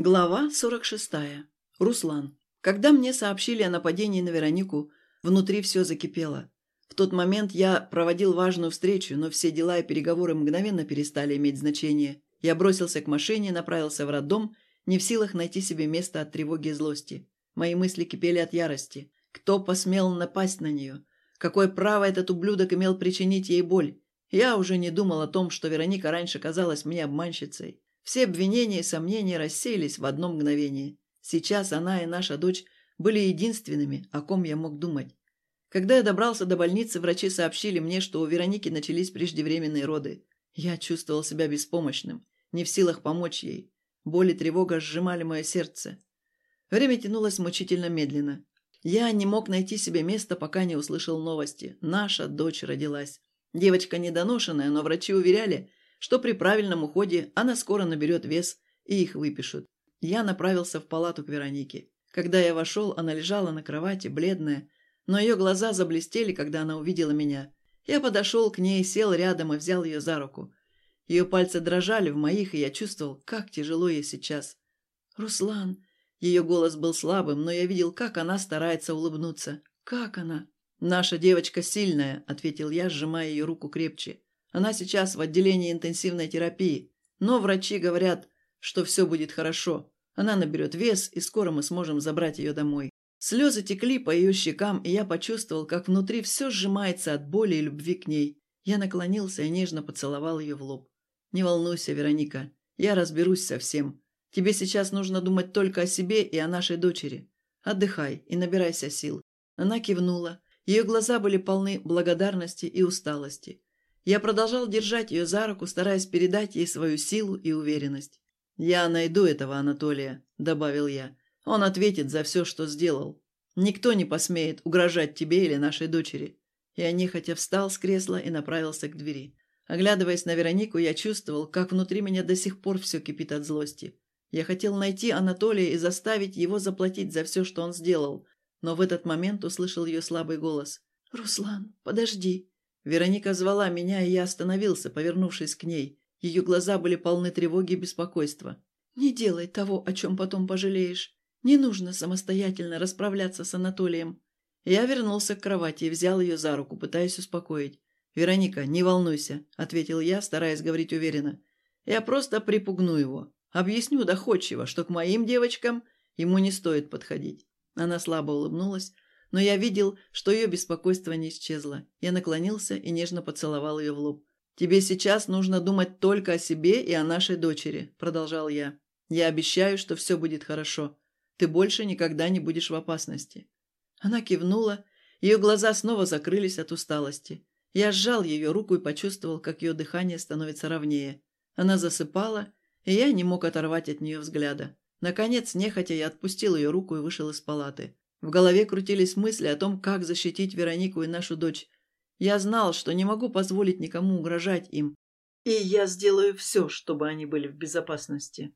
Глава 46. Руслан. Когда мне сообщили о нападении на Веронику, внутри все закипело. В тот момент я проводил важную встречу, но все дела и переговоры мгновенно перестали иметь значение. Я бросился к машине, направился в роддом, не в силах найти себе место от тревоги и злости. Мои мысли кипели от ярости. Кто посмел напасть на нее? Какое право этот ублюдок имел причинить ей боль? Я уже не думал о том, что Вероника раньше казалась мне обманщицей. Все обвинения и сомнения рассеялись в одно мгновение. Сейчас она и наша дочь были единственными, о ком я мог думать. Когда я добрался до больницы, врачи сообщили мне, что у Вероники начались преждевременные роды. Я чувствовал себя беспомощным, не в силах помочь ей. Боль и тревога сжимали мое сердце. Время тянулось мучительно медленно. Я не мог найти себе места, пока не услышал новости. Наша дочь родилась. Девочка недоношенная, но врачи уверяли, что при правильном уходе она скоро наберет вес и их выпишут. Я направился в палату к Веронике. Когда я вошел, она лежала на кровати, бледная, но ее глаза заблестели, когда она увидела меня. Я подошел к ней, сел рядом и взял ее за руку. Ее пальцы дрожали в моих, и я чувствовал, как тяжело ей сейчас. «Руслан!» Ее голос был слабым, но я видел, как она старается улыбнуться. «Как она?» «Наша девочка сильная», — ответил я, сжимая ее руку крепче. Она сейчас в отделении интенсивной терапии, но врачи говорят, что все будет хорошо. Она наберет вес, и скоро мы сможем забрать ее домой. Слезы текли по ее щекам, и я почувствовал, как внутри все сжимается от боли и любви к ней. Я наклонился и нежно поцеловал ее в лоб. «Не волнуйся, Вероника, я разберусь со всем. Тебе сейчас нужно думать только о себе и о нашей дочери. Отдыхай и набирайся сил». Она кивнула. Ее глаза были полны благодарности и усталости. Я продолжал держать ее за руку, стараясь передать ей свою силу и уверенность. «Я найду этого Анатолия», — добавил я. «Он ответит за все, что сделал. Никто не посмеет угрожать тебе или нашей дочери». Я нехотя встал с кресла и направился к двери. Оглядываясь на Веронику, я чувствовал, как внутри меня до сих пор все кипит от злости. Я хотел найти Анатолия и заставить его заплатить за все, что он сделал, но в этот момент услышал ее слабый голос. «Руслан, подожди!» Вероника звала меня, и я остановился, повернувшись к ней. Ее глаза были полны тревоги и беспокойства. «Не делай того, о чем потом пожалеешь. Не нужно самостоятельно расправляться с Анатолием». Я вернулся к кровати и взял ее за руку, пытаясь успокоить. «Вероника, не волнуйся», — ответил я, стараясь говорить уверенно. «Я просто припугну его. Объясню доходчиво, что к моим девочкам ему не стоит подходить». Она слабо улыбнулась, но я видел, что ее беспокойство не исчезло. Я наклонился и нежно поцеловал ее в лоб. «Тебе сейчас нужно думать только о себе и о нашей дочери», – продолжал я. «Я обещаю, что все будет хорошо. Ты больше никогда не будешь в опасности». Она кивнула, ее глаза снова закрылись от усталости. Я сжал ее руку и почувствовал, как ее дыхание становится ровнее. Она засыпала, и я не мог оторвать от нее взгляда. Наконец, нехотя, я отпустил ее руку и вышел из палаты. В голове крутились мысли о том, как защитить Веронику и нашу дочь. Я знал, что не могу позволить никому угрожать им, и я сделаю все, чтобы они были в безопасности.